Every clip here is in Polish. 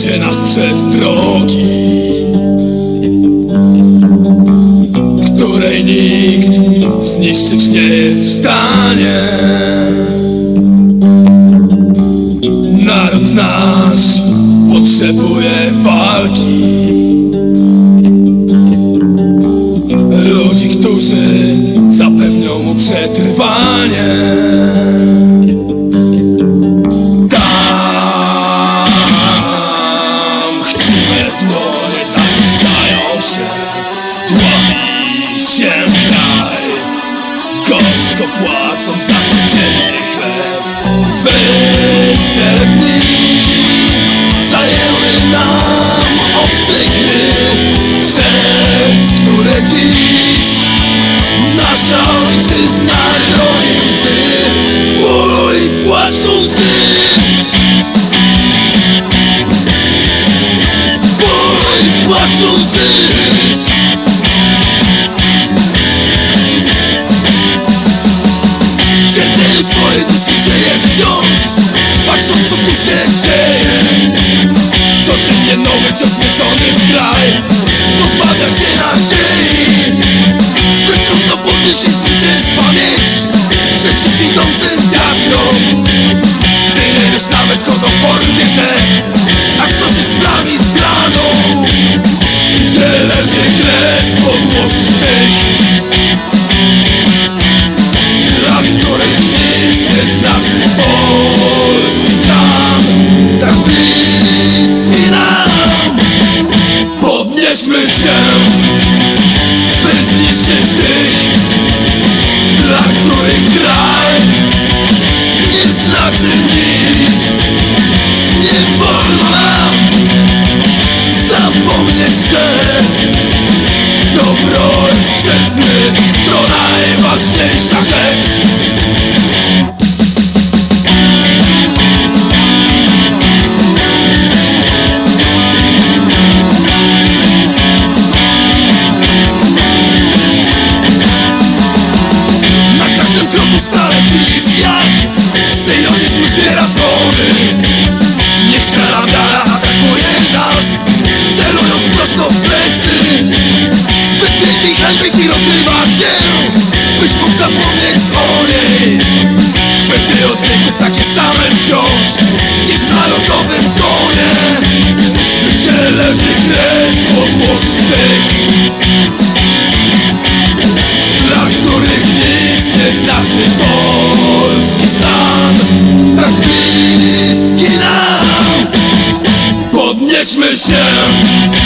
wiedzie nas przez drogi Której nikt zniszczyć nie jest w stanie. Naród nasz potrzebuje walki. some Geçmişim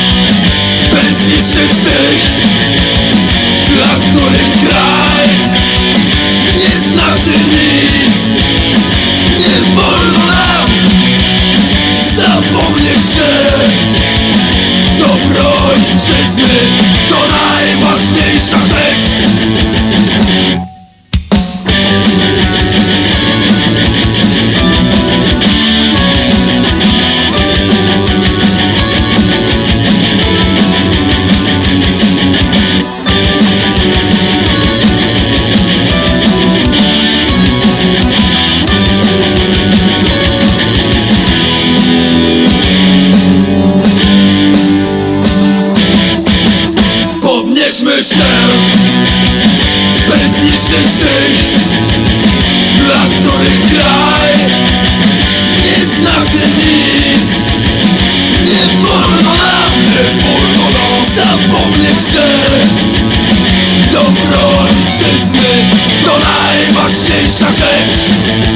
It's a glitch